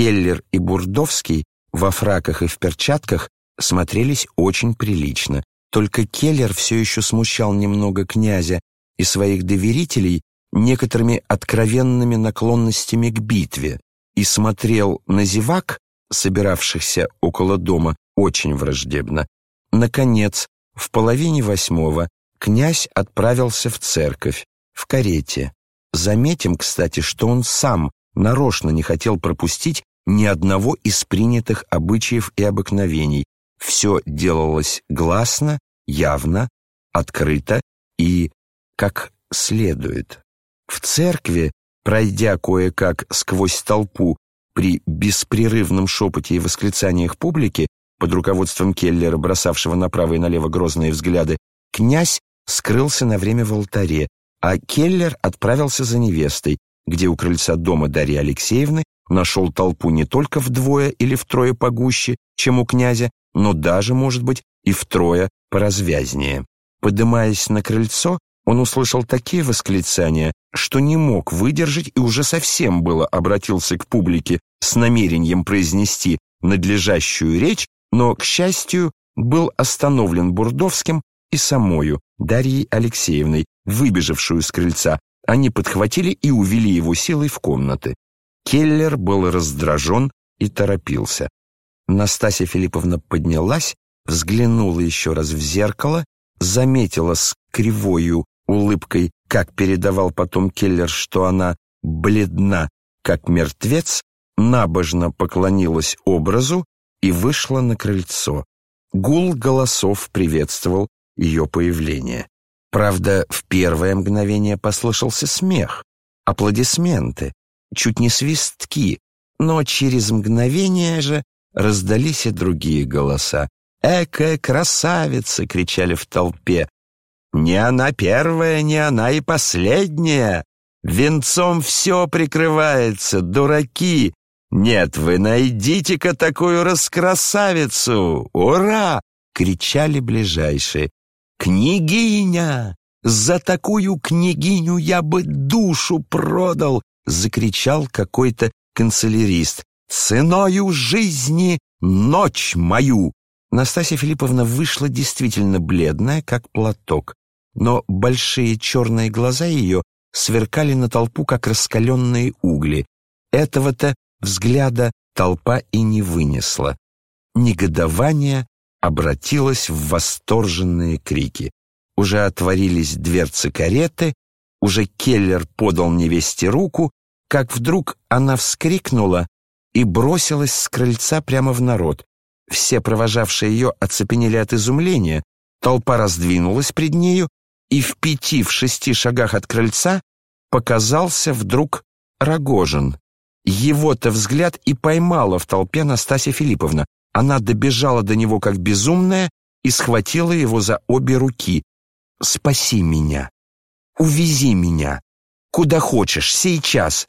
Келлер и Бурдовский во фраках и в перчатках смотрелись очень прилично. Только Келлер все еще смущал немного князя и своих доверителей некоторыми откровенными наклонностями к битве и смотрел на зевак, собиравшихся около дома, очень враждебно. Наконец, в половине восьмого князь отправился в церковь, в карете. Заметим, кстати, что он сам нарочно не хотел пропустить ни одного из принятых обычаев и обыкновений. Все делалось гласно, явно, открыто и как следует. В церкви, пройдя кое-как сквозь толпу при беспрерывном шепоте и восклицаниях публики, под руководством Келлера, бросавшего направо и налево грозные взгляды, князь скрылся на время в алтаре, а Келлер отправился за невестой, где у крыльца дома Дарьи Алексеевны нашел толпу не только вдвое или втрое погуще, чем у князя, но даже, может быть, и втрое поразвязнее. Подымаясь на крыльцо, он услышал такие восклицания, что не мог выдержать и уже совсем было обратился к публике с намерением произнести надлежащую речь, но, к счастью, был остановлен Бурдовским и самою, Дарьей Алексеевной, выбежавшую с крыльца. Они подхватили и увели его силой в комнаты. Келлер был раздражен и торопился. Настасья Филипповна поднялась, взглянула еще раз в зеркало, заметила с кривою улыбкой, как передавал потом Келлер, что она бледна, как мертвец, набожно поклонилась образу и вышла на крыльцо. Гул голосов приветствовал ее появление. Правда, в первое мгновение послышался смех, аплодисменты, чуть не свистки, но через мгновение же раздались и другие голоса. «Экая красавица!» — кричали в толпе. «Не она первая, не она и последняя! Венцом все прикрывается, дураки! Нет, вы найдите-ка такую раскрасавицу! Ура!» — кричали ближайшие. «Княгиня! За такую княгиню я бы душу продал!» — закричал какой-то канцелярист. «Ценою жизни ночь мою!» Настасья Филипповна вышла действительно бледная, как платок, но большие черные глаза ее сверкали на толпу, как раскаленные угли. Этого-то взгляда толпа и не вынесла. Негодование обратилось в восторженные крики. Уже отворились дверцы кареты, уже Келлер подал невесте руку, как вдруг она вскрикнула и бросилась с крыльца прямо в народ. Все провожавшие ее оцепенели от изумления, толпа раздвинулась пред нею, и в пяти, в шести шагах от крыльца показался вдруг Рогожин. Его-то взгляд и поймала в толпе Настасья Филипповна. Она добежала до него как безумная и схватила его за обе руки. «Спаси меня! Увези меня! Куда хочешь, сейчас!»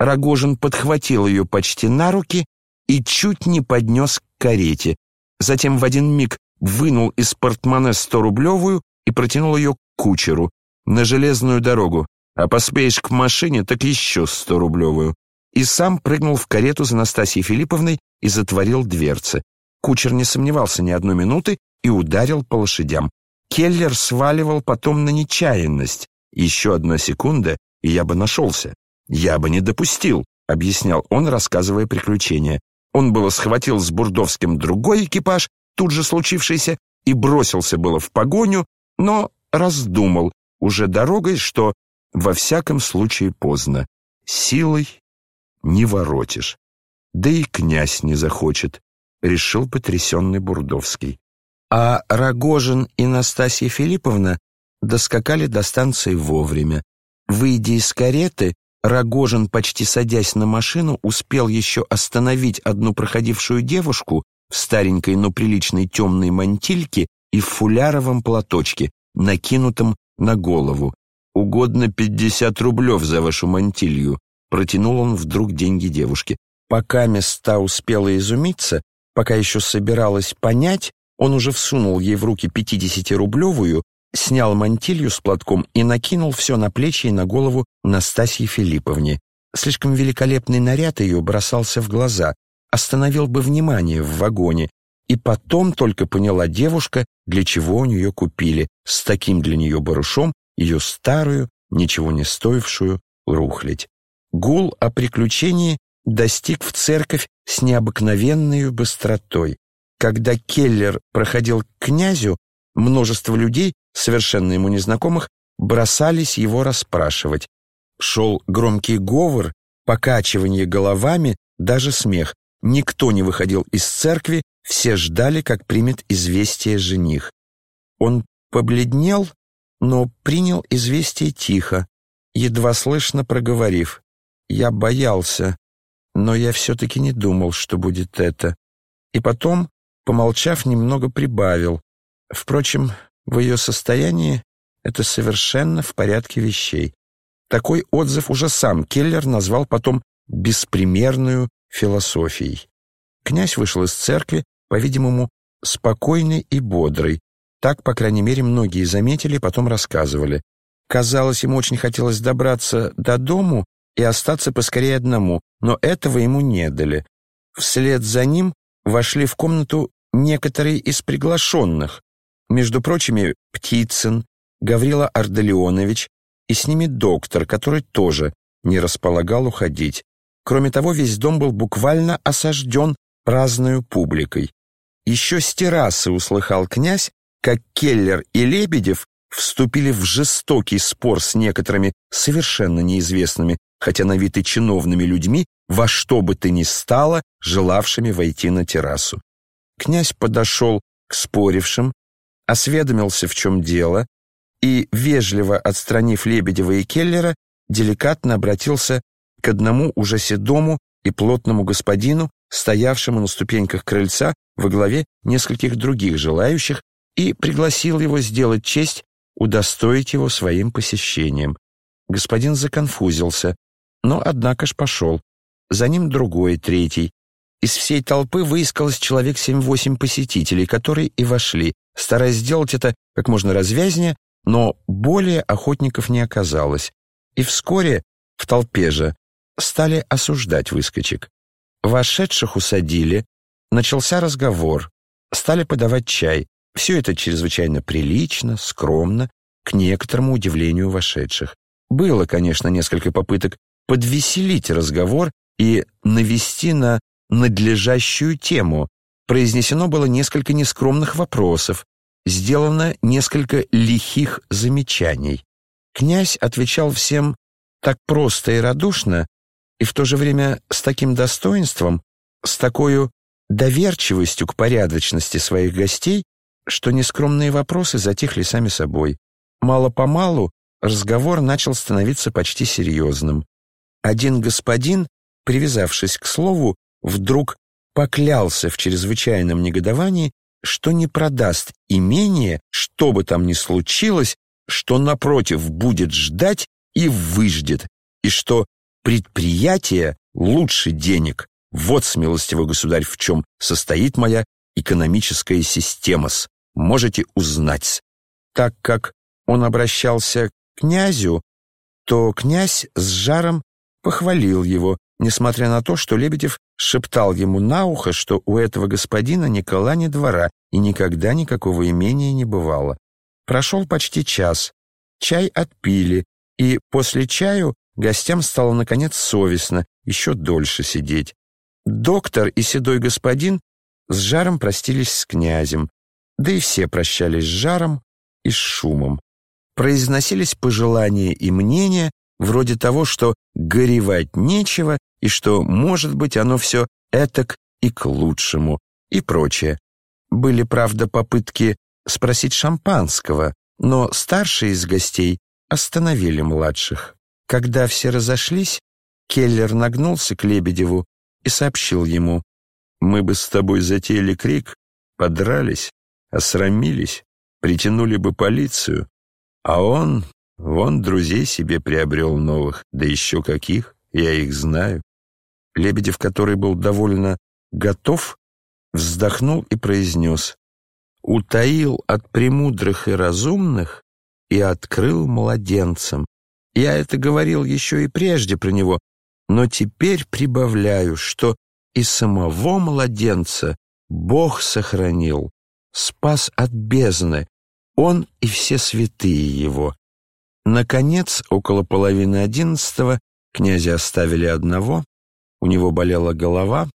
Рогожин подхватил ее почти на руки и чуть не поднес к карете. Затем в один миг вынул из портмоне сто-рублевую и протянул ее к кучеру на железную дорогу. А поспеешь к машине, так еще сто-рублевую. И сам прыгнул в карету за Настасьей Филипповной и затворил дверцы. Кучер не сомневался ни одной минуты и ударил по лошадям. Келлер сваливал потом на нечаянность. Еще одна секунда, и я бы нашелся. «Я бы не допустил», — объяснял он, рассказывая приключения. Он было схватил с Бурдовским другой экипаж, тут же случившийся, и бросился было в погоню, но раздумал уже дорогой, что во всяком случае поздно. Силой не воротишь. Да и князь не захочет, решил потрясенный Бурдовский. А Рогожин и Настасья Филипповна доскакали до станции вовремя. Выйдя из кареты, Рогожин, почти садясь на машину, успел еще остановить одну проходившую девушку в старенькой, но приличной темной мантильке и в фуляровом платочке, накинутом на голову. «Угодно пятьдесят рублев за вашу мантилью», протянул он вдруг деньги девушке. Пока места успела изумиться, пока еще собиралась понять, он уже всунул ей в руки пятидесятирублевую снял мантилью с платком и накинул все на плечи и на голову Настасье Филипповне. Слишком великолепный наряд ее бросался в глаза, остановил бы внимание в вагоне, и потом только поняла девушка, для чего у нее купили с таким для нее барушом ее старую, ничего не стоившую рухлядь. Гул о приключении достиг в церковь с необыкновенной быстротой. Когда Келлер проходил к князю, множество людей, совершенно ему незнакомых, бросались его расспрашивать. Шел громкий говор, покачивание головами, даже смех. Никто не выходил из церкви, все ждали, как примет известие жених. Он побледнел, но принял известие тихо, едва слышно проговорив. «Я боялся, но я все-таки не думал, что будет это». И потом, помолчав, немного прибавил. Впрочем, в ее состоянии это совершенно в порядке вещей. Такой отзыв уже сам Келлер назвал потом «беспримерную философией». Князь вышел из церкви, по-видимому, спокойный и бодрый. Так, по крайней мере, многие заметили, потом рассказывали. Казалось, ему очень хотелось добраться до дому и остаться поскорее одному, но этого ему не дали. Вслед за ним вошли в комнату некоторые из приглашенных, между прочими Птицын, Гаврила Ардалионович и с ними доктор, который тоже не располагал уходить. Кроме того, весь дом был буквально осажден праздную публикой. Еще с террасы услыхал князь, как Келлер и Лебедев вступили в жестокий спор с некоторыми совершенно неизвестными, хотя на вид и чиновными людьми, во что бы то ни стало, желавшими войти на террасу. Князь подошел к спорившим, осведомился, в чем дело, и, вежливо отстранив Лебедева и Келлера, деликатно обратился к одному уже седому и плотному господину, стоявшему на ступеньках крыльца во главе нескольких других желающих, и пригласил его сделать честь удостоить его своим посещением. Господин законфузился, но, однако ж, пошел. За ним другой, третий. Из всей толпы выискалось человек семь-восемь посетителей, которые и вошли, стараясь сделать это как можно развязнее, но более охотников не оказалось. И вскоре в толпе же стали осуждать выскочек. Вошедших усадили, начался разговор, стали подавать чай. Все это чрезвычайно прилично, скромно, к некоторому удивлению вошедших. Было, конечно, несколько попыток подвеселить разговор и навести на надлежащую тему. Произнесено было несколько нескромных вопросов, сделано несколько лихих замечаний. Князь отвечал всем так просто и радушно, и в то же время с таким достоинством, с такой доверчивостью к порядочности своих гостей, что нескромные вопросы затихли сами собой. Мало-помалу разговор начал становиться почти серьезным. Один господин, привязавшись к слову, вдруг поклялся в чрезвычайном негодовании, что не продаст имение, что бы там ни случилось, что, напротив, будет ждать и выждет, и что предприятие лучше денег. Вот, смилостивый государь, в чем состоит моя экономическая система -с. Можете узнать. Так как он обращался к князю, то князь с жаром похвалил его, несмотря на то, что Лебедев шептал ему на ухо, что у этого господина Никола не двора и никогда никакого имения не бывало. Прошел почти час. Чай отпили, и после чаю гостям стало, наконец, совестно еще дольше сидеть. Доктор и седой господин с жаром простились с князем, да и все прощались с жаром и с шумом. Произносились пожелания и мнения, вроде того, что горевать нечего и что, может быть, оно все этак и к лучшему, и прочее. Были, правда, попытки спросить шампанского, но старшие из гостей остановили младших. Когда все разошлись, Келлер нагнулся к Лебедеву и сообщил ему, «Мы бы с тобой затеяли крик, подрались, осрамились, притянули бы полицию, а он, вон, друзей себе приобрел новых, да еще каких, я их знаю». Лебедев, который был довольно готов, вздохнул и произнес, «Утаил от премудрых и разумных и открыл младенцам. Я это говорил еще и прежде про него, но теперь прибавляю, что и самого младенца Бог сохранил, спас от бездны, он и все святые его. Наконец, около половины одиннадцатого князя оставили одного, у него болела голова,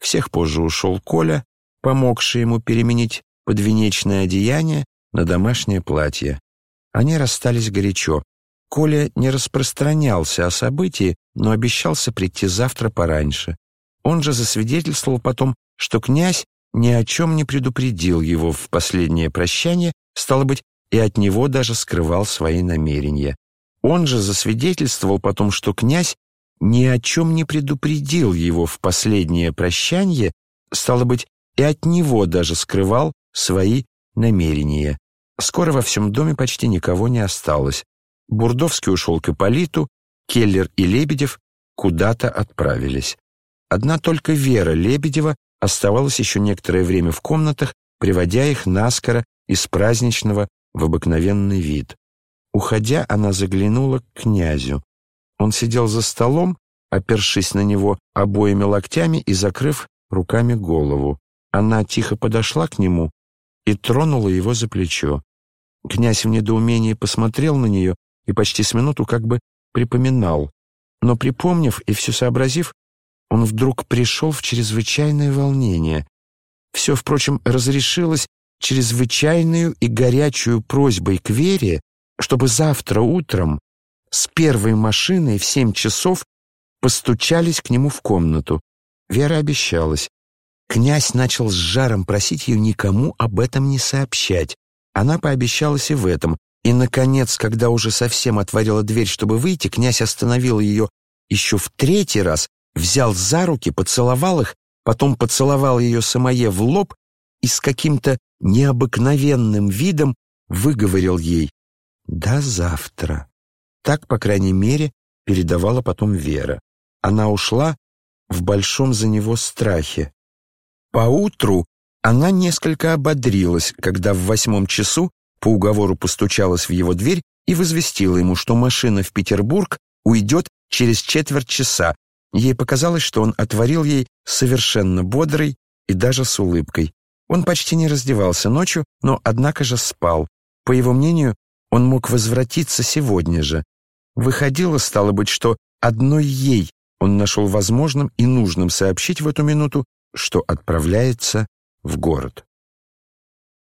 всех позже ушел Коля, помогший ему переменить подвенечное одеяние на домашнее платье. Они расстались горячо. Коля не распространялся о событии, но обещался прийти завтра пораньше. Он же засвидетельствовал потом, что князь ни о чем не предупредил его в последнее прощание, стало быть, и от него даже скрывал свои намерения. Он же засвидетельствовал потом, что князь ни о чем не предупредил его в последнее прощание, стало быть, и от него даже скрывал свои намерения. Скоро во всем доме почти никого не осталось. Бурдовский ушел к Ипполиту, Келлер и Лебедев куда-то отправились. Одна только Вера Лебедева оставалась еще некоторое время в комнатах, приводя их наскоро из праздничного в обыкновенный вид. Уходя, она заглянула к князю. Он сидел за столом, опершись на него обоими локтями и закрыв руками голову. Она тихо подошла к нему и тронула его за плечо. Князь в недоумении посмотрел на нее и почти с минуту как бы припоминал. Но припомнив и все сообразив, он вдруг пришел в чрезвычайное волнение. Все, впрочем, разрешилось чрезвычайную и горячую просьбой к Вере, чтобы завтра утром с первой машиной в семь часов постучались к нему в комнату. Вера обещалась. Князь начал с жаром просить ее никому об этом не сообщать. Она пообещалась и в этом. И, наконец, когда уже совсем отворила дверь, чтобы выйти, князь остановил ее еще в третий раз, взял за руки, поцеловал их, потом поцеловал ее самое в лоб и с каким-то необыкновенным видом выговорил ей «До завтра». Так, по крайней мере, передавала потом Вера. Она ушла в большом за него страхе. Поутру она несколько ободрилась, когда в восьмом часу по уговору постучалась в его дверь и возвестила ему, что машина в Петербург уйдет через четверть часа. Ей показалось, что он отворил ей совершенно бодрый и даже с улыбкой. Он почти не раздевался ночью, но однако же спал. По его мнению, он мог возвратиться сегодня же. Выходило, стало быть, что одной ей он нашел возможным и нужным сообщить в эту минуту, что отправляется в город.